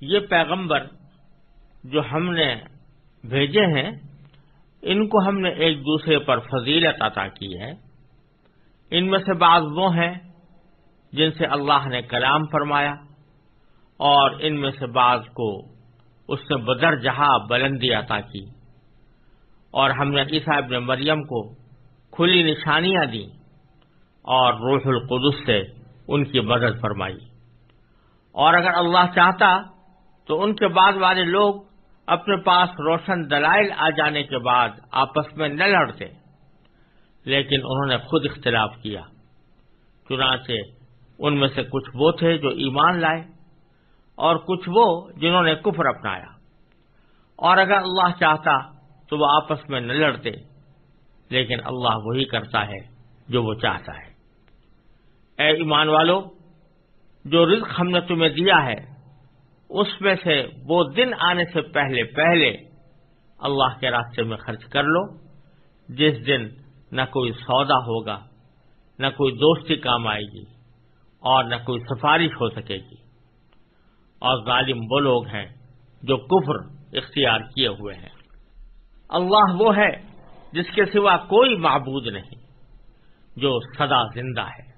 یہ پیغمبر جو ہم نے بھیجے ہیں، ان کو ہم نے ایک دوسرے پر فضیلت عطا کی ہے۔ ان میں سے بعض وہ ہیں جن سے اللہ نے کلام فرمایا اور ان میں سے بعض کو اس سے بدر جہاں بلندی عطا کی۔ اور ہم نے عیسیٰ ابن مریم کو کھلی نشانیاں دیں اور روح القدس سے ان کی مدد فرمائی۔ اور اگر اللہ چاہتا تو ان کے بعد والے لوگ اپنے پاس روشن دلائل آ جانے کے بعد آپس میں نہ لڑتے۔ لیکن انہوں نے خود اختلاف کیا۔ چنانچہ ان میں سے کچھ وہ تھے جو ایمان لائے اور کچھ وہ جنہوں نے کفر اپنایا۔ اور اگر اللہ چاہتا تو وہ آپس میں نہ لڑتے، لیکن اللہ وہی کرتا ہے جو وہ چاہتا ہے۔ اے ایمان والو، جو رزق ہم نے تمہیں دیا ہے اس میں سے وہ دن آنے سے پہلے پہلے اللہ کے راستے میں خرچ کر لو۔ جس دن نہ کوئی سودا ہوگا، نہ کوئی دوستی کام آئے گی اور نہ کوئی سفارش ہو سکے گی۔ اور ظالم وہ لوگ ہیں جو کفر اختیار کیے ہوئے ہیں۔ اللہ وہ ہے جس کے سوا کوئی معبود نہیں، جو سدا زندہ ہے،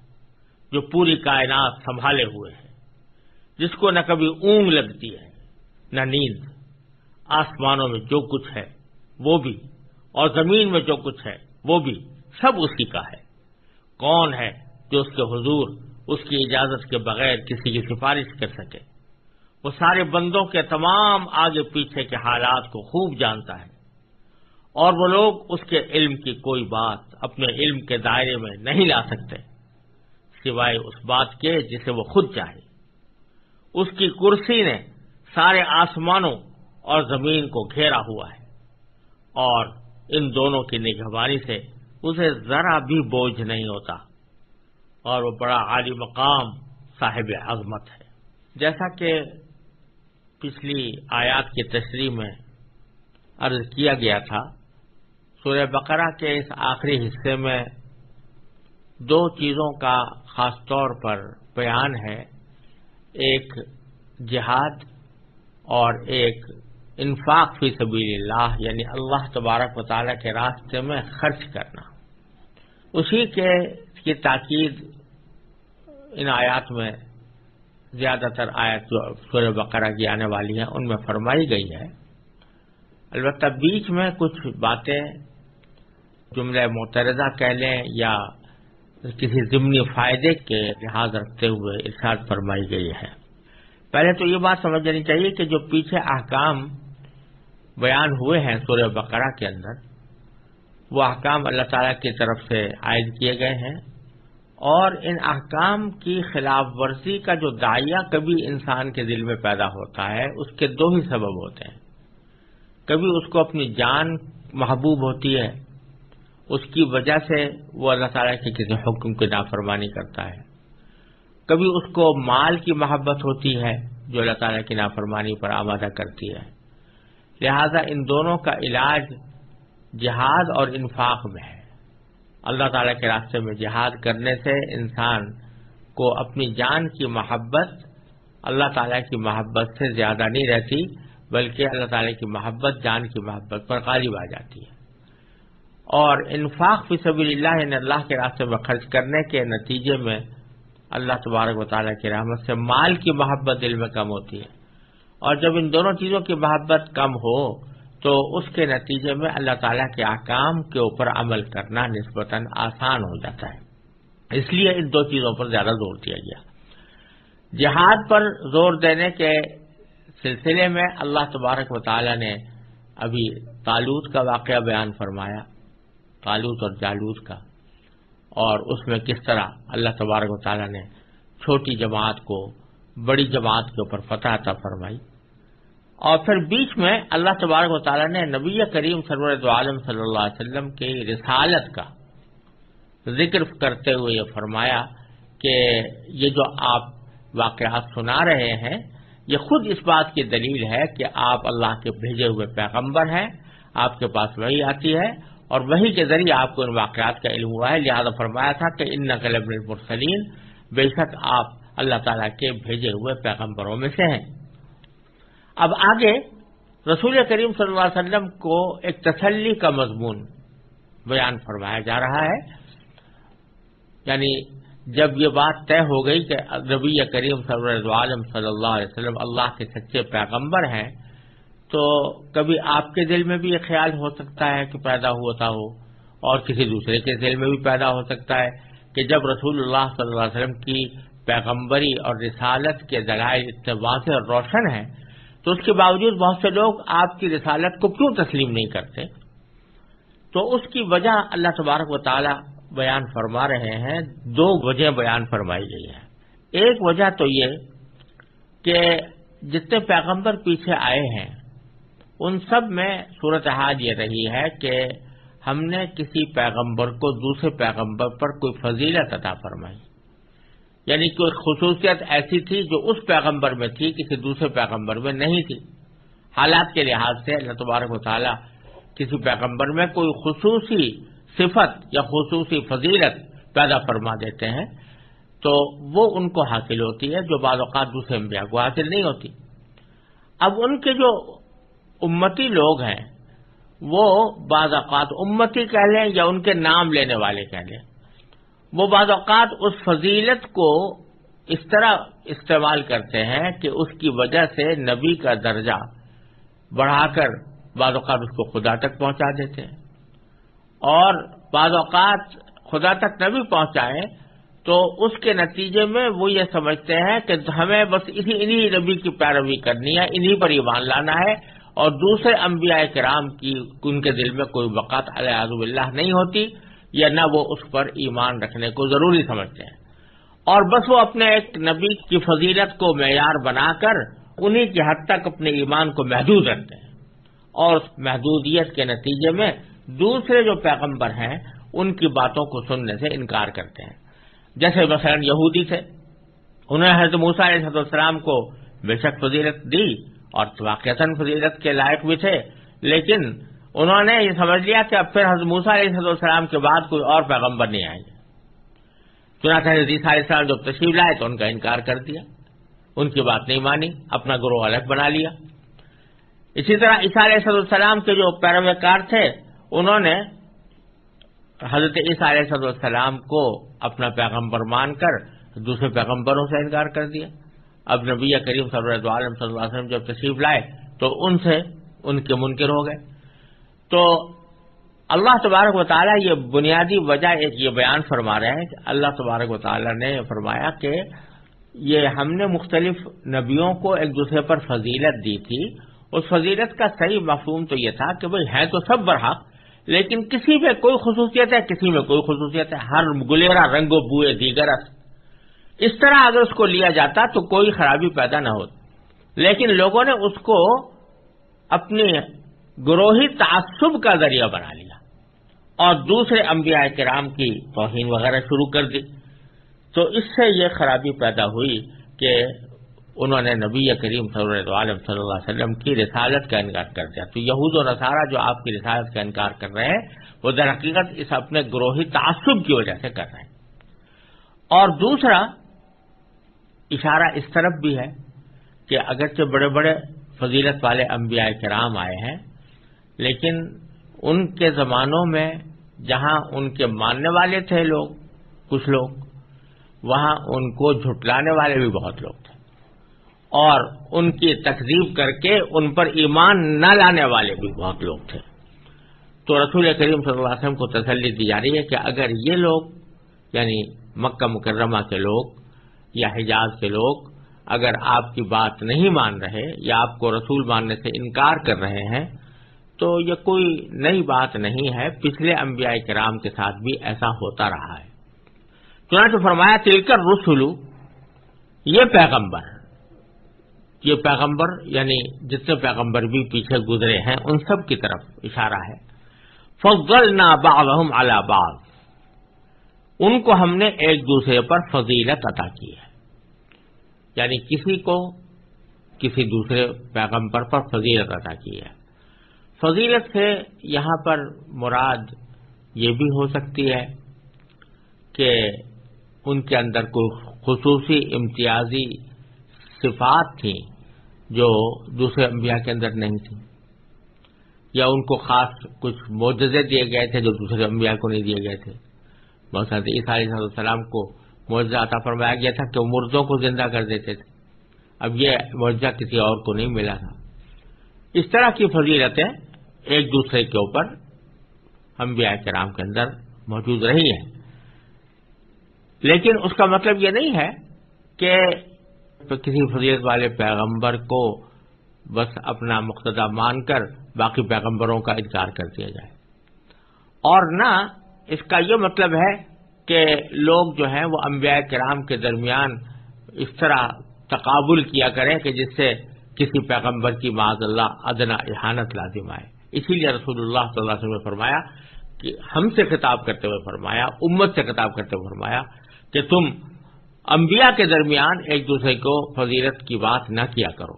جو پوری کائنات سنبھالے ہوئے ہیں۔ جس کو نہ کبھی اونگ لگتی ہے، نہ نیند۔ آسمانوں میں جو کچھ ہے، وہ بھی۔ اور زمین میں جو کچھ ہے، وہ بھی۔ سب اسی کا ہے۔ کون ہے جو اس کے حضور، اس کی اجازت کے بغیر کسی کی سفارش کر سکے؟ وہ سارے بندوں کے تمام آگے پیچھے کے حالات کو خوب جانتا ہے۔ اور وہ لوگ اس کے علم کی کوئی بات اپنے علم کے دائرے میں نہیں لا سکتے، سوائے اس بات کے جسے وہ خود چاہے۔ اس کی کرسی نے سارے آسمانوں اور زمین کو گھیرا ہوا ہے اور ان دونوں کی نگہبانی سے اسے ذرا بھی بوجھ نہیں ہوتا اور وہ بڑا عالی مقام صاحب عظمت ہے۔ جیسا کہ پچھلی آیات کی تشریح میں عرض کیا گیا تھا، سورہ بقرہ کے اس آخری حصے میں دو چیزوں کا خاص طور پر بیان ہے۔ ایک جہاد اور ایک انفاق فی سبیل اللہ یعنی اللہ تبارک و تعالیٰ کے راستے میں خرچ کرنا۔ اسی کے کی تاکید ان آیات میں زیادہ تر آیت جو سورہ بقرہ کی آنے والی ہیں، ان میں فرمائی گئی ہے۔ البتہ بیچ میں کچھ باتیں جملہ مترزہ کہہ لیں یا کسی ضمنی فائدے کے لحاظ رکھتے ہوئے ارشاد فرمائی گئی ہے۔ پہلے تو یہ بات سمجھ جانی چاہیے کہ جو پیچھے احکام بیان ہوئے ہیں سورہ بقرہ کے اندر، وہ احکام اللہ تعالیٰ کی طرف سے عائد کیے گئے ہیں اور ان احکام کی خلاف ورزی کا جو دائیا کبھی انسان کے دل میں پیدا ہوتا ہے، اس کے دو ہی سبب ہوتے ہیں۔ کبھی اس کو اپنی جان محبوب ہوتی ہے اس کی وجہ سے وہ اللہ تعالیٰ کے کسی حکم کی نافرمانی کرتا ہے۔ کبھی اس کو مال کی محبت ہوتی ہے جو اللہ تعالیٰ کی نافرمانی پر آمادہ کرتی ہے۔ لہذا ان دونوں کا علاج جہاد اور انفاق میں ہے۔ اللہ تعالیٰ کے راستے میں جہاد کرنے سے انسان کو اپنی جان کی محبت، اللہ تعالیٰ کی محبت سے زیادہ نہیں رہتی، بلکہ اللہ تعالیٰ کی محبت جان کی محبت پر غالب آ جاتی ہے۔ اور انفاق فی سبیل اللہ یعنی اللہ کے راستے میں خرچ کرنے کے نتیجے میں اللہ تبارک و تعالیٰ کی رحمت سے مال کی محبت دل میں کم ہوتی ہے۔ اور جب ان دونوں چیزوں کی محبت کم ہو، تو اس کے نتیجے میں اللہ تعالیٰ کے احکام کے اوپر عمل کرنا نسبتاً آسان ہو جاتا ہے۔ اس لیے ان دو چیزوں پر زیادہ زور دیا گیا۔ جہاد پر زور دینے کے سلسلے میں اللہ تبارک و تعالیٰ نے ابھی تالوت کا واقعہ بیان فرمایا۔ تالوت اور جالوت کا۔ اور اس میں کس طرح اللہ تبارک و تعالیٰ نے چھوٹی جماعت کو، بڑی جماعت کے اوپر فتح عطا فرمائی۔ اور پھر بیچ میں اللہ تبارک و تعالیٰ نے نبی کریم سرور عالم صلی اللہ علیہ وسلم کی رسالت کا ذکر کرتے ہوئے یہ فرمایا کہ یہ جو آپ واقعات سنا رہے ہیں، یہ خود اس بات کی دلیل ہے کہ آپ اللہ کے بھیجے ہوئے پیغمبر ہیں، آپ کے پاس وہی آتی ہے اور وہی کے ذریعے آپ کو ان واقعات کا علم ہوا ہے۔ لہذا فرمایا تھا کہ ان نقل المرسلین، بے شک آپ اللہ تعالیٰ کے بھیجے ہوئے پیغمبروں میں سے ہیں۔ اب آگے رسول کریم صلی اللہ علیہ وسلم کو ایک تسلی کا مضمون بیان فرمایا جا رہا ہے۔ یعنی جب یہ بات طے ہو گئی کہ نبی کریم صلی اللہ علیہ وسلم اللہ کے سچے پیغمبر ہیں تو کبھی آپ کے دل میں بھی یہ خیال ہو سکتا ہے کہ پیدا ہوتا ہو اور کسی دوسرے کے دل میں بھی پیدا ہو سکتا ہے کہ جب رسول اللہ صلی اللہ علیہ وسلم کی پیغمبری اور رسالت کے ذرائع اتنے واضح اور روشن ہیں، تو اس کے باوجود بہت سے لوگ آپ کی رسالت کو کیوں تسلیم نہیں کرتے؟ تو اس کی وجہ اللہ تبارک و تعالی بیان فرما رہے ہیں، دو وجہ بیان فرمائی گئی ہیں۔ ایک وجہ تو یہ کہ جتنے پیغمبر پیچھے آئے ہیں ان سب میں صورتحال یہ رہی ہے کہ ہم نے کسی پیغمبر کو دوسرے پیغمبر پر کوئی فضیلت عطا فرمائی۔ یعنی کوئی خصوصیت ایسی تھی جو اس پیغمبر میں تھی، کسی دوسرے پیغمبر میں نہیں تھی۔ حالات کے لحاظ سے اللہ تبارک و تعالیٰ کسی پیغمبر میں کوئی خصوصی صفت یا خصوصی فضیلت پیدا فرما دیتے ہیں تو وہ ان کو حاصل ہوتی ہے جو بعض اوقات دوسرے انبیاء کو حاصل نہیں ہوتی۔ اب ان کے جو امتی لوگ ہیں، وہ بعض اوقات امتی کہہ لیں یا ان کے نام لینے والے کہہ لیں۔ وہ بعض اوقات اس فضیلت کو اس طرح استعمال کرتے ہیں کہ اس کی وجہ سے نبی کا درجہ بڑھا کر بعض اوقات اس کو خدا تک پہنچا دیتے ہیں۔ اور بعض اوقات خدا تک نبی پہنچائے تو اس کے نتیجے میں وہ یہ سمجھتے ہیں کہ ہمیں بس اسی انہی نبی کی پیروی کرنی ہے، انہی پر ایمان لانا ہے۔ اور دوسرے انبیاء کرام کی ان کے دل میں کوئی وقت علیہ اللہ نہیں ہوتی یا نہ وہ اس پر ایمان رکھنے کو ضروری سمجھتے ہیں۔ اور بس وہ اپنے ایک نبی کی فضیلت کو معیار بنا کر انہی کی حد تک اپنے ایمان کو محدود رکھتے ہیں۔ اور محدودیت کے نتیجے میں دوسرے جو پیغمبر ہیں، ان کی باتوں کو سننے سے انکار کرتے ہیں۔ جیسے مثلا یہودی تھے، انہوں نے حضرت موسا علیہ السلام کو بے شک فضیلت دی اور واقعات فضیلت کے لائق بھی تھے، لیکن انہوں نے یہ سمجھ لیا کہ اب پھر حضرت موسا علیہ السلام کے بعد کوئی اور پیغمبر نہیں آئیں گے۔ چنانچہ حضرت علیہ السلام جب تشریف لائے تو ان کا انکار کر دیا۔ ان کی بات نہیں مانی، اپنا گروہ الگ بنا لیا۔ اسی طرح عیسیٰ علیہ السلام کے جو پیروکار تھے، انہوں نے حضرت عیسیٰ علیہ السلام کو اپنا پیغمبر مان کر دوسرے پیغمبروں سے انکار کر دیا۔ اب نبی کریم صلی اللہ علیہ وسلم جب تشریف لائے تو ان سے ان کے منکر ہو گئے۔ تو اللہ تبارک و تعالیٰ یہ بنیادی وجہ ایک یہ بیان فرما رہے ہیں کہ اللہ تبارک و تعالیٰ نے فرمایا کہ یہ ہم نے مختلف نبیوں کو ایک دوسرے پر فضیلت دی تھی۔ اس فضیلت کا صحیح مفہوم تو یہ تھا کہ بھائی ہیں تو سب برحق، لیکن کسی میں کوئی خصوصیت ہے، کسی میں کوئی خصوصیت ہے۔ ہر گلیرا رنگ و بوئے، دیگر اس طرح اگر اس کو لیا جاتا تو کوئی خرابی پیدا نہ ہوتی۔ لیکن لوگوں نے اس کو اپنے گروہی تعصب کا ذریعہ بنا لیا۔ اور دوسرے انبیاء کرام کی توہین وغیرہ شروع کر دی۔ تو اس سے یہ خرابی پیدا ہوئی کہ انہوں نے نبی کریم صلی اللہ علیہ صلی اللہ علیہ وسلم کی رسالت کا انکار کر دیا۔ تو یہود و نصارہ جو آپ کی رسالت کا انکار کر رہے ہیں، وہ در حقیقت اس اپنے گروہی تعصب کی وجہ سے کر رہے ہیں۔ اور دوسرا اشارہ اس طرف بھی ہے کہ اگرچہ بڑے بڑے فضیلت والے انبیاء کرام آئے ہیں، لیکن ان کے زمانوں میں جہاں ان کے ماننے والے تھے لوگ، کچھ لوگ، وہاں ان کو جھٹلانے والے بھی بہت لوگ تھے۔ اور ان کی تقریب کر کے ان پر ایمان نہ لانے والے بھی بہت لوگ تھے۔ تو رسول کریم صلی اللہ علیہ وسلم کو تسلی دی جا رہی ہے کہ اگر یہ لوگ یعنی مکہ مکرمہ کے لوگ یا حجاز کے لوگ اگر آپ کی بات نہیں مان رہے یا آپ کو رسول ماننے سے انکار کر رہے ہیں، تو یہ کوئی نئی بات نہیں ہے۔ پچھلے انبیاء کرام کے ساتھ بھی ایسا ہوتا رہا ہے۔ چنانچہ فرمایا تلکر رسولو یہ پیغمبر یہ پیغمبر یعنی جتنے پیغمبر بھی پیچھے گزرے ہیں، ان سب کی طرف اشارہ ہے۔ فضل نا باغم بعض۔ ان کو ہم نے ایک دوسرے پر فضیلت عطا کی ہے۔ یعنی کسی کو کسی دوسرے پیغمبر پر فضیلت عطا کی ہے۔ فضیلت سے یہاں پر مراد یہ بھی ہو سکتی ہے کہ ان کے اندر کوئی خصوصی امتیازی صفات تھیں جو دوسرے انبیاء کے اندر نہیں تھیں، یا ان کو خاص کچھ معجزے دیے گئے تھے جو دوسرے انبیاء کو نہیں دیے گئے تھے۔ بہت سارے عیسیٰ علیہ السلام کو معجزہ عطا فرمایا گیا تھا کہ وہ مردوں کو زندہ کر دیتے تھے۔ اب یہ معجزہ کسی اور کو نہیں ملا تھا۔ اس طرح کی فضیلتیں ایک دوسرے کے اوپر انبیاء کرام کے اندر موجود رہی ہیں۔ لیکن اس کا مطلب یہ نہیں ہے کہ کسی فضیت والے پیغمبر کو بس اپنا مقتدا مان کر باقی پیغمبروں کا انکار کر دیا جائے۔ اور نہ اس کا یہ مطلب ہے کہ لوگ جو ہیں وہ انبیاء کرام کے درمیان اس طرح تقابل کیا کریں کہ جس سے کسی پیغمبر کی معذ اللہ ادنا احانت لازم آئے۔ اسی لیے رسول اللہ صلی اللہ علیہ وسلم نے فرمایا کہ ہم سے خطاب کرتے ہوئے فرمایا، امت سے خطاب کرتے ہوئے فرمایا کہ تم انبیاء کے درمیان ایک دوسرے کو فضیلت کی بات نہ کیا کرو۔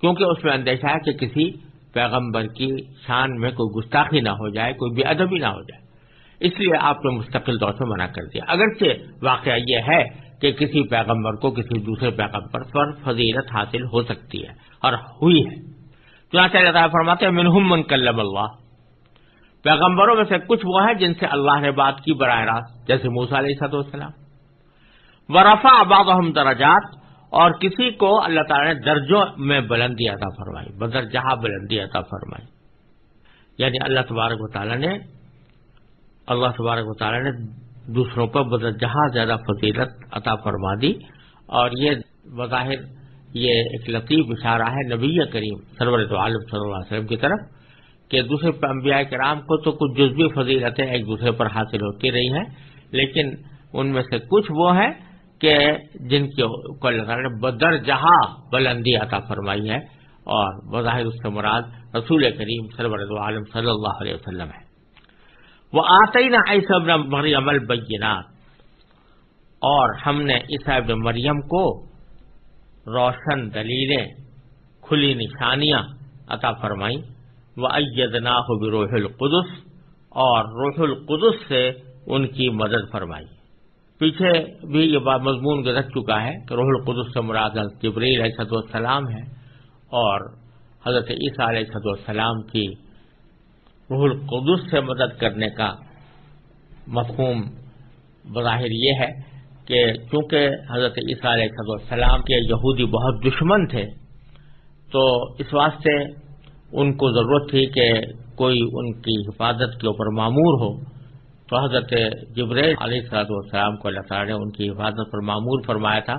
کیونکہ اس میں اندیشہ ہے کہ کسی پیغمبر کی شان میں کوئی گستاخی نہ ہو جائے، کوئی بے ادبی نہ ہو جائے۔ اس لیے آپ نے مستقل طور سے منع کر دیا۔ اگرچہ واقعہ یہ ہے کہ کسی پیغمبر کو کسی دوسرے پیغمبر پر فضیلت حاصل ہو سکتی ہے اور ہوئی ہے۔ چنانچہ اللہ فرماتے ہیں، منہم من کلم اللہ پیغمبروں میں سے کچھ وہ ہیں جن سے اللہ نے بات کی براہ راست، جیسے موسا علیہ صد السلام ورفا آباد درجات، اور کسی کو اللہ تعالی نے درجوں میں بلندی عطا فرمائی بدر جہاں بلندی عطا فرمائی۔ یعنی اللہ تبارک و تعالیٰ نے اللہ تبارک و تعالیٰ نے دوسروں پر بدر جہاں زیادہ فضیلت عطا فرما دی اور یہ بظاہر یہ ایک لطیف اشارہ ہے نبی کریم سرور عالم صلی اللہ علیہ وسلم کی طرف کہ دوسرے انبیاء کرام کو تو کچھ جزوی فضیلتیں ایک دوسرے پر حاصل ہوتی رہی ہیں، لیکن ان میں سے کچھ وہ ہیں کہ جن کی اللہ تعالیٰ نے بدر جہاں بلندی عطا فرمائی ہے اور بظاہر اس سے مراد رسول کریم سرور عالم صلی اللہ علیہ وسلم ہے۔ وہ آتے ہی نہ ایسا مریم البینات۔ اور ہم نے ابن مریم کو روشن دلیلیں، کھلی نشانیاں عطا فرمائی وہ ایدنا روح القدس، اور روح القدس سے ان کی مدد فرمائی۔ پیچھے بھی یہ بات مضمون گزر چکا ہے کہ روح القدس سے مراد جبریل علیہ السلام ہے اور حضرت عیسیٰ علیہ السلام کی روح القدس سے مدد کرنے کا مفہوم بظاہر یہ ہے کہ چونکہ حضرت عیسیٰ علیہ السلام کے یہودی بہت دشمن تھے، تو اس واسطے ان کو ضرورت تھی کہ کوئی ان کی حفاظت کے اوپر معمور ہو۔ تو حضرت جبر علیہ صلاحت والسلام کو اللہ تعالیٰ نے ان کی حفاظت پر معمور فرمایا تھا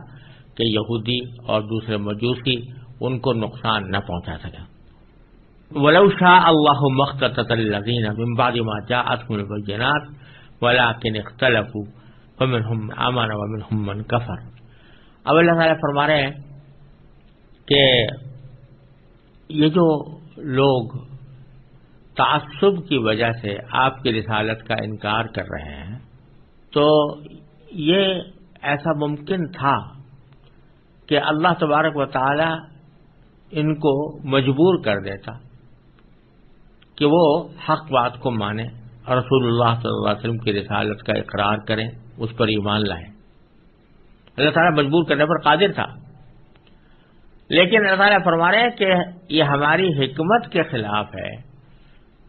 کہ یہودی اور دوسرے مجوسی ان کو نقصان نہ پہنچا سکا ولو شاء اللہ مختص الذین من بعد ما جاءتهم البینات ولكن اختلفوا، فمنهم امن ومنهم من كفر. اب اللہ تعالیٰ فرما رہے ہیں کہ یہ جو لوگ تعصب کی وجہ سے آپ کی رسالت کا انکار کر رہے ہیں، تو یہ ایسا ممکن تھا کہ اللہ تبارک و تعالی ان کو مجبور کر دیتا۔ کہ وہ حق بات کو مانیں اور رسول اللہ صلی اللہ علیہ وسلم کی رسالت کا اقرار کریں، اس پر ایمان لائیں۔ اللہ تعالیٰ مجبور کرنے پر قادر تھا۔ لیکن اللہ تعالیٰ فرما رہے ہیں کہ یہ ہماری حکمت کے خلاف ہے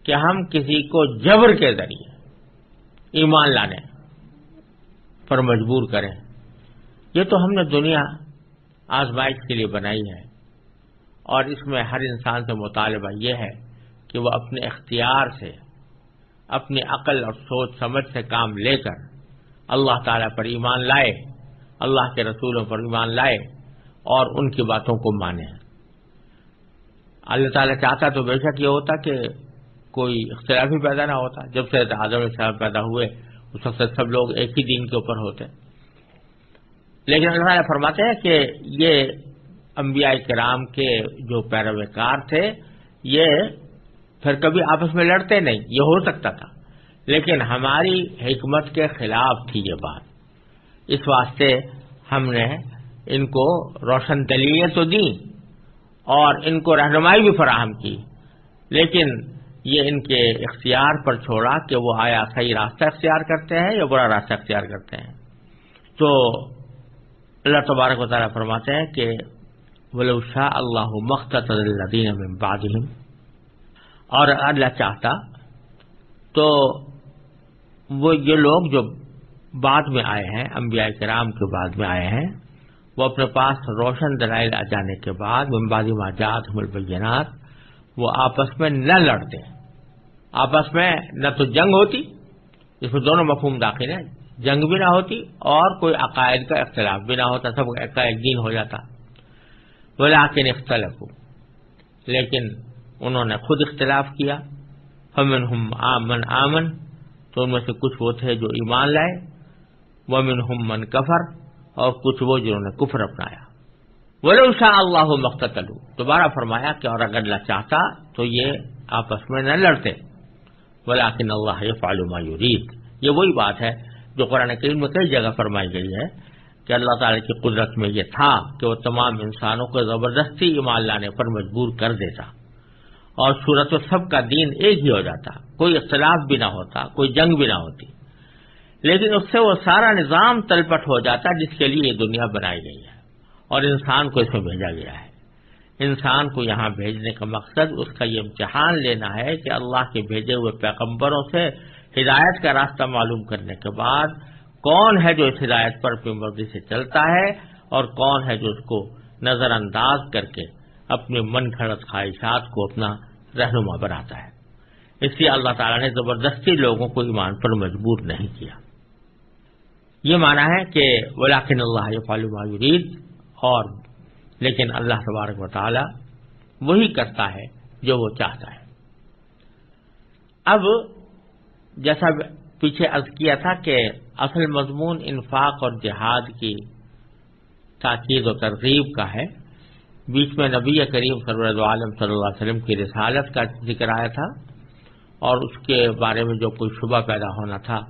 کہ ہم کسی کو جبر کے ذریعے ایمان لانے پر مجبور کریں۔ یہ تو ہم نے دنیا آزمائش کے لیے بنائی ہے اور اس میں ہر انسان سے مطالبہ یہ ہے کہ وہ اپنے اختیار سے، اپنی عقل اور سوچ سمجھ سے کام لے کر اللہ تعالی پر ایمان لائے، اللہ کے رسولوں پر ایمان لائے اور ان کی باتوں کو مانے۔ اللہ تعالیٰ چاہتا تو بے شک یہ ہوتا کہ کوئی اختلاف ہی پیدا نہ ہوتا۔ جب سے اعظم صاحب پیدا ہوئے، اس وقت سب لوگ ایک ہی دین کے اوپر ہوتے۔ لیکن اللہ تعالیٰ فرماتے ہیں کہ یہ انبیاء کرام کے جو پیروکار تھے، یہ پھر کبھی آپس میں لڑتے نہیں، یہ ہو سکتا تھا۔ لیکن ہماری حکمت کے خلاف تھی یہ بات۔ اس واسطے ہم نے ان کو روشن دلیلیں تو دیں اور ان کو رہنمائی بھی فراہم کی، لیکن یہ ان کے اختیار پر چھوڑا کہ وہ آیا صحیح راستہ اختیار کرتے ہیں یا برا راستہ اختیار کرتے ہیں۔ تو اللہ تبارک و تعالیٰ فرماتے ہیں کہ ولو شاء اللہ مختص الدین میں بادم اور اللہ چاہتا تو وہ یہ لوگ جو بعد میں آئے ہیں، انبیاء کرام کے بعد میں آئے ہیں، وہ اپنے پاس روشن دلائل آ جانے کے بعد ممبادی ماجات ملبینات وہ آپس میں نہ لڑتے۔ آپس میں نہ تو جنگ ہوتی، اس میں دونوں مفہوم داخل ہیں۔ جنگ بھی نہ ہوتی اور کوئی عقائد کا اختلاف بھی نہ ہوتا، سب کا ایک دین ہو جاتا۔ بولے آخر اختلاف لیکن انہوں نے خود اختلاف کیا۔ ہمن ہم آمن آمن، تو ان میں سے کچھ وہ تھے جو ایمان لائے۔ ومن ہم من کفر، اور کچھ وہ جنہوں نے کفر اپنایا۔ بولے شاء اللہ مختل دوبارہ فرمایا کہ اور اگر اللہ چاہتا تو یہ آپس میں نہ لڑتے۔ ولیکن اللہ فعلما یرید یہ وہی بات ہے جو قرآن کریم میں کئی جگہ فرمائی گئی ہے کہ اللہ تعالی کی قدرت میں یہ تھا کہ وہ تمام انسانوں کو زبردستی ایمان لانے پر مجبور کر دیتا۔ اور صورت و سب کا دین ایک ہی ہو جاتا، کوئی اختلاف بھی نہ ہوتا، کوئی جنگ بھی نہ ہوتی۔ لیکن اس سے وہ سارا نظام تلپٹ ہو جاتا جس کے لیے یہ دنیا بنائی گئی ہے۔ اور انسان کو اس میں بھیجا گیا ہے۔ انسان کو یہاں بھیجنے کا مقصد، اس کا یہ امتحان لینا ہے کہ اللہ کے بھیجے ہوئے پیغمبروں سے ہدایت کا راستہ معلوم کرنے کے بعد کون ہے جو اس ہدایت پر اپنی مرضی سے چلتا ہے اور کون ہے جو اس کو نظر انداز کر کے اپنے من گھڑت خواہشات کو اپنا رہنما بناتا ہے۔ اس لیے اللہ تعالیٰ نے زبردستی لوگوں کو ایمان پر مجبور نہیں کیا۔ یہ مانا ہے کہ ولاکن اللہ فالو یرید اور لیکن اللہ تبارک و تعالی وہی کرتا ہے جو وہ چاہتا ہے۔ اب جیسا پیچھے عرض کیا تھا کہ اصل مضمون انفاق اور جہاد کی تاکید و ترغیب کا ہے۔ بیچ میں نبی کریم سرور عالم صلی اللہ علیہ وسلم کی رسالت کا ذکر آیا تھا اور اس کے بارے میں جو کوئی شبہ پیدا ہونا تھا،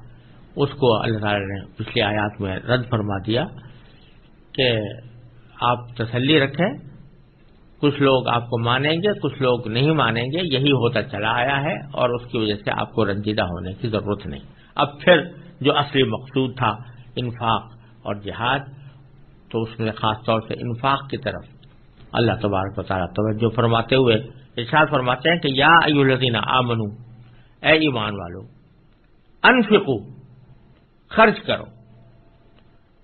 اس کو اللہ تعالی نے پچھلی آیات میں رد فرما دیا کہ آپ تسلی رکھیں، کچھ لوگ آپ کو مانیں گے، کچھ لوگ نہیں مانیں گے، یہی ہوتا چلا آیا ہے اور اس کی وجہ سے آپ کو رنجیدہ ہونے کی ضرورت نہیں۔ اب پھر جو اصلی مقصود تھا انفاق اور جہاد، تو اس میں خاص طور سے انفاق کی طرف اللہ تبارک و تعالیٰ توجہ فرماتے ہوئے ارشاد فرماتے ہیں کہ یا الذین آمنو اے ایمان والو انفقو خرچ کرو۔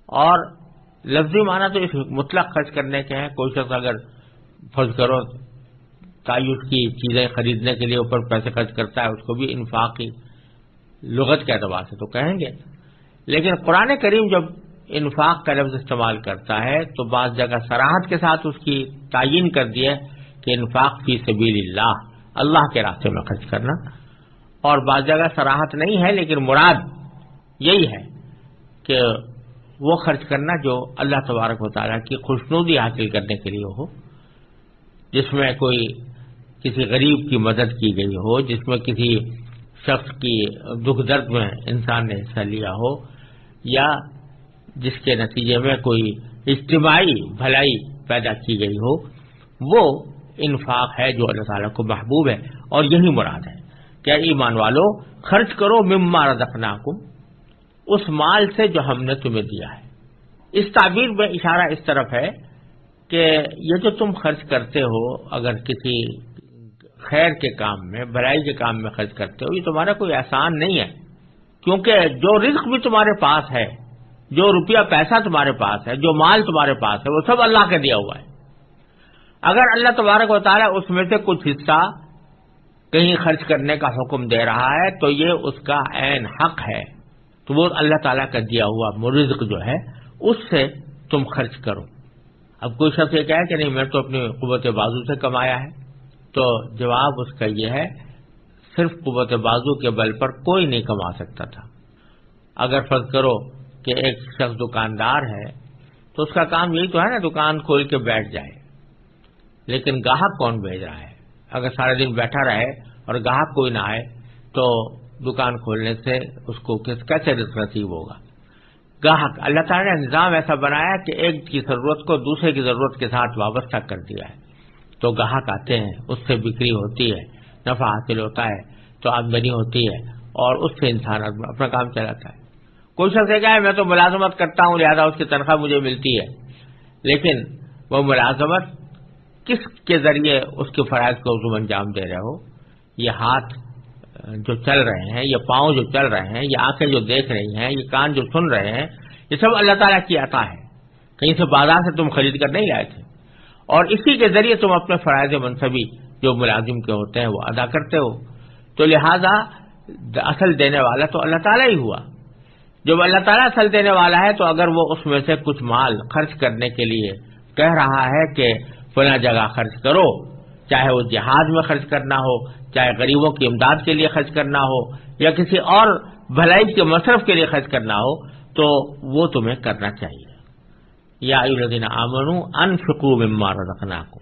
اور لفظی معنی تو اس مطلق خرچ کرنے کے ہیں، کوئی شخص اگر فرض کرو تعیش کی چیزیں خریدنے کے لیے اوپر پیسے خرچ کرتا ہے، اس کو بھی انفاقی لغت کے اعتبار سے تو کہیں گے۔ لیکن قرآن کریم جب انفاق کا لفظ استعمال کرتا ہے تو بعض جگہ سراہد کے ساتھ اس کی تعین کر دی ہے کہ انفاق فی سبیل اللہ اللہ کے راستے میں خرچ کرنا۔ اور بعض جگہ سراہت نہیں ہے، لیکن مراد یہی ہے کہ وہ خرچ کرنا جو اللہ تبارک و تعالیٰ کی خوشنودی حاصل کرنے کے لیے ہو، جس میں کوئی کسی غریب کی مدد کی گئی ہو، جس میں کسی شخص کی دکھ درد میں انسان نے حصہ لیا ہو، یا جس کے نتیجے میں کوئی اجتماعی بھلائی پیدا کی گئی ہو، وہ انفاق ہے جو اللہ تعالیٰ کو محبوب ہے اور یہی مراد ہے۔ کیا ایمان والو، خرچ کرو مما رزقناکم، اس مال سے جو ہم نے تمہیں دیا ہے۔ اس تعبیر میں اشارہ اس طرف ہے کہ یہ جو تم خرچ کرتے ہو، اگر کسی خیر کے کام میں، بھلائی کے کام میں خرچ کرتے ہو، یہ تمہارا کوئی احسان نہیں ہے۔ کیونکہ جو رزق بھی تمہارے پاس ہے جو روپیہ پیسہ تمہارے پاس ہے، جو مال تمہارے پاس ہے، وہ سب اللہ کا دیا ہوا ہے۔ اگر اللہ تبارک و تعالیٰ اس میں سے کچھ حصہ کہیں خرچ کرنے کا حکم دے رہا ہے، تو یہ اس کا عین حق ہے۔ تو وہ اللہ تعالیٰ کا دیا ہوا مرزق جو ہے، اس سے تم خرچ کرو۔ اب کوئی شخص یہ کہے کہ نہیں، میں تو اپنی قوت بازو سے کمایا ہے۔ تو جواب اس کا یہ ہے، صرف قوت بازو کے بل پر کوئی نہیں کما سکتا تھا۔ اگر فرض کرو کہ ایک شخص دکاندار ہے، تو اس کا کام یہی تو ہے نا، دکان کھول کے بیٹھ جائے۔ لیکن گاہک کون بھیج رہا ہے؟ اگر سارے دن بیٹھا رہے اور گاہک کوئی نہ آئے، تو دکان کھولنے سے اس کو کس کیسے نصیب ہوگا؟ گاہک، اللہ تعالیٰ نے نظام ایسا بنایا کہ ایک کی ضرورت کو دوسرے کی ضرورت کے ساتھ وابستہ کر دیا ہے۔ تو گاہک آتے ہیں، اس سے بکری ہوتی ہے، نفع حاصل ہوتا ہے، تو آمدنی ہوتی ہے اور اس سے انسان اپنا کام چلاتا ہے۔ کوئی شخص یہ ہے میں تو ملازمت کرتا ہوں، لہٰذا اس کی تنخواہ مجھے ملتی ہے۔ لیکن وہ ملازمت کس کے ذریعے اس کے فرائض کو تم انجام دے رہے ہو؟ یہ ہاتھ جو چل رہے ہیں، یہ پاؤں جو چل رہے ہیں، یہ آنکھیں جو دیکھ رہی ہیں، یہ کان جو سن رہے ہیں، یہ سب اللہ تعالیٰ کی عطا ہے۔ کہیں سے بازار سے تم خرید کر نہیں لائے تھے۔ اور اسی کے ذریعے تم اپنے فرائض منصبی جو ملازم کے ہوتے ہیں وہ ادا کرتے ہو۔ تو لہذا اصل دینے والا تو اللہ تعالیٰ ہی ہوا۔ جب اللہ تعالیٰ اصل دینے والا ہے تو اگر وہ اس میں سے کچھ مال خرچ کرنے کے لیے کہہ رہا ہے کہ فلاں جگہ خرچ کرو، چاہے وہ جہاز میں خرچ کرنا ہو، چاہے غریبوں کی امداد کے لیے خرچ کرنا ہو، یا کسی اور بھلائی کے مصرف کے لیے خرچ کرنا ہو، تو وہ تمہیں کرنا چاہیے۔ یا الدین امن ان فکو مار رکھنا کو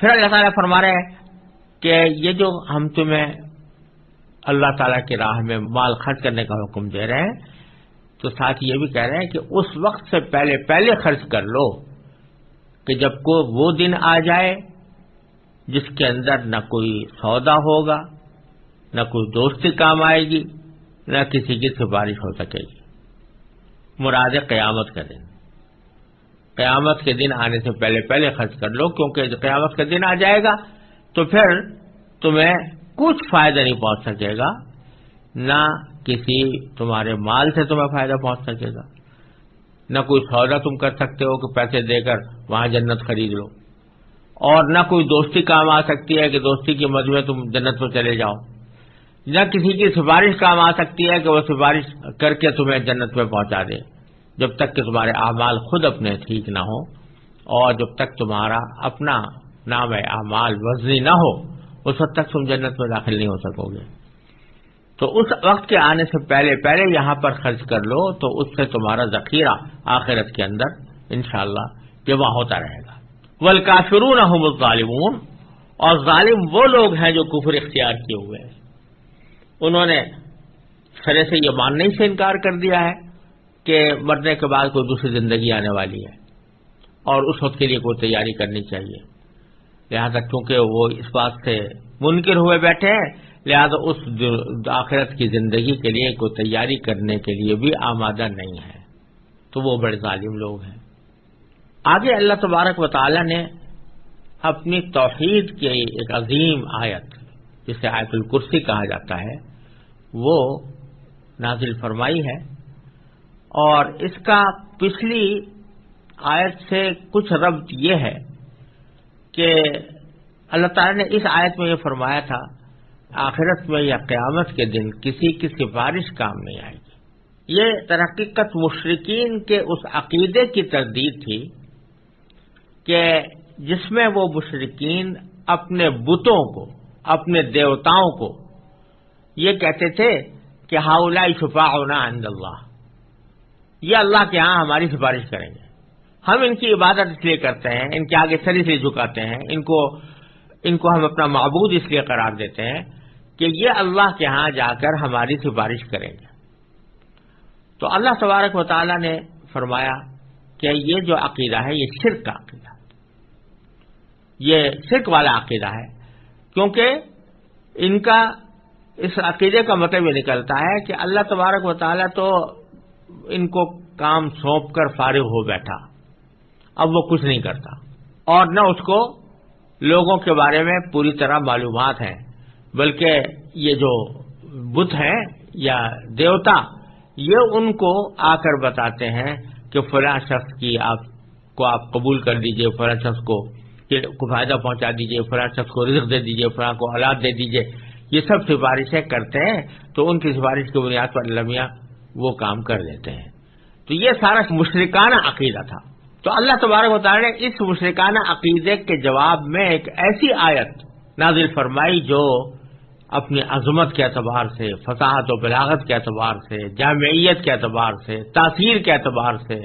پھر اللہ تعالیٰ فرما رہے ہیں کہ یہ جو ہم تمہیں اللہ تعالیٰ کی راہ میں مال خرچ کرنے کا حکم دے رہے ہیں۔ تو ساتھ یہ بھی کہہ رہے ہیں کہ اس وقت سے پہلے پہلے خرچ کر لو کہ جب کو وہ دن آ جائے جس کے اندر نہ کوئی سودا ہوگا، نہ کوئی دوستی کام آئے گی، نہ کسی کی سفارش ہو سکے گی۔ مراد قیامت کا دن۔ قیامت کے دن آنے سے پہلے پہلے خرچ کر لو، کیونکہ قیامت کا دن آ جائے گا تو پھر تمہیں کچھ فائدہ نہیں پہنچ سکے گا، نہ کسی تمہارے مال سے تمہیں فائدہ پہنچ سکے گا۔ نہ کوئی سودا تم کر سکتے ہو کہ پیسے دے کر وہاں جنت خرید لو۔ اور نہ کوئی دوستی کام آ سکتی ہے کہ دوستی کی مد میں تم جنت میں چلے جاؤ۔ نہ کسی کی سفارش کام آ سکتی ہے کہ وہ سفارش کر کے تمہیں جنت میں پہنچا دے۔ جب تک کہ تمہارے اعمال خود اپنے ٹھیک نہ ہو اور جب تک تمہارا اپنا نام اعمال وزنی نہ ہو اس وقت تک تم جنت میں داخل نہیں ہو سکو گے۔ تو اس وقت کے آنے سے پہلے پہلے یہاں پر خرچ کر لو تو اس سے تمہارا ذخیرہ آخرت کے اندر انشاءاللہ جمع ہوتا رہے گا۔ ول کافرون ظالمون اور ظالم وہ لوگ ہیں جو کفر اختیار کیے ہوئے ہیں۔ انہوں نے سرے سے یہ ماننے سے انکار کر دیا ہے کہ مرنے کے بعد کوئی دوسری زندگی آنے والی ہے اور اس وقت کے لیے کوئی تیاری کرنی چاہیے۔ لہذا کیونکہ وہ اس بات سے منکر ہوئے بیٹھے ہیں، لہذا اس آخرت کی زندگی کے لیے کوئی تیاری کرنے کے لیے بھی آمادہ نہیں ہے۔ تو وہ بڑے ظالم لوگ ہیں۔ آگے اللہ تبارک و تعالی نے اپنی توحید کی ایک عظیم آیت، جسے آیت الکرسی کہا جاتا ہے، وہ نازل فرمائی ہے۔ اور اس کا پچھلی آیت سے کچھ ربط یہ ہے کہ اللہ تعالی نے اس آیت میں یہ فرمایا تھا، آخرت میں یا قیامت کے دن کسی کی سفارش کام نہیں آئے گی۔ یہ ترقیقت مشرقین کے اس عقیدے کی تردید تھی کہ جس میں وہ مشرقین اپنے بتوں کو، اپنے دیوتاؤں کو یہ کہتے تھے کہ ہاؤلا چھپا ہونا عند اللہ، یہ اللہ کے ہاں ہماری سفارش کریں گے۔ ہم ان کی عبادت اس لیے کرتے ہیں، ان کے آگے سر اس لیے جھکاتے ہیں، ان کو ان کو ہم اپنا معبود اس لیے قرار دیتے ہیں کہ یہ اللہ کے ہاں جا کر ہماری سفارش کریں گے۔ تو اللہ تبارک و تعالی نے فرمایا کہ یہ جو عقیدہ ہے، یہ شرک کا عقیدہ۔ یہ شرک والا عقیدہ ہے، کیونکہ ان کا اس عقیدے کا مطلب یہ نکلتا ہے کہ اللہ تبارک و تعالیٰ تو ان کو کام سونپ کر فارغ ہو بیٹھا۔ اب وہ کچھ نہیں کرتا۔ اور نہ اس کو لوگوں کے بارے میں پوری طرح معلومات ہیں، بلکہ یہ جو بت ہیں یا دیوتا، یہ ان کو آ کر بتاتے ہیں کہ فلاں شخص کی آپ کو آپ قبول کر دیجیے، فلاں شخص کو کو فائدہ پہنچا دیجیے، فلاں شخص کو رزق دے دیجیے، فلاں کو اولاد دے دیجیے۔ یہ سب سفارشیں کرتے ہیں تو ان کی سفارش کی بنیاد پر لمیاں وہ کام کر دیتے ہیں۔ تو یہ سارا مشرکانہ عقیدہ تھا۔ تو اللہ تبارک تعالیٰ نے اس مشرکانہ عقیدے کے جواب میں ایک ایسی آیت نازل فرمائی جو اپنی عظمت کے اعتبار سے، فصاحت و بلاغت کے اعتبار سے، جامعیت کے اعتبار سے، تاثیر کے اعتبار سے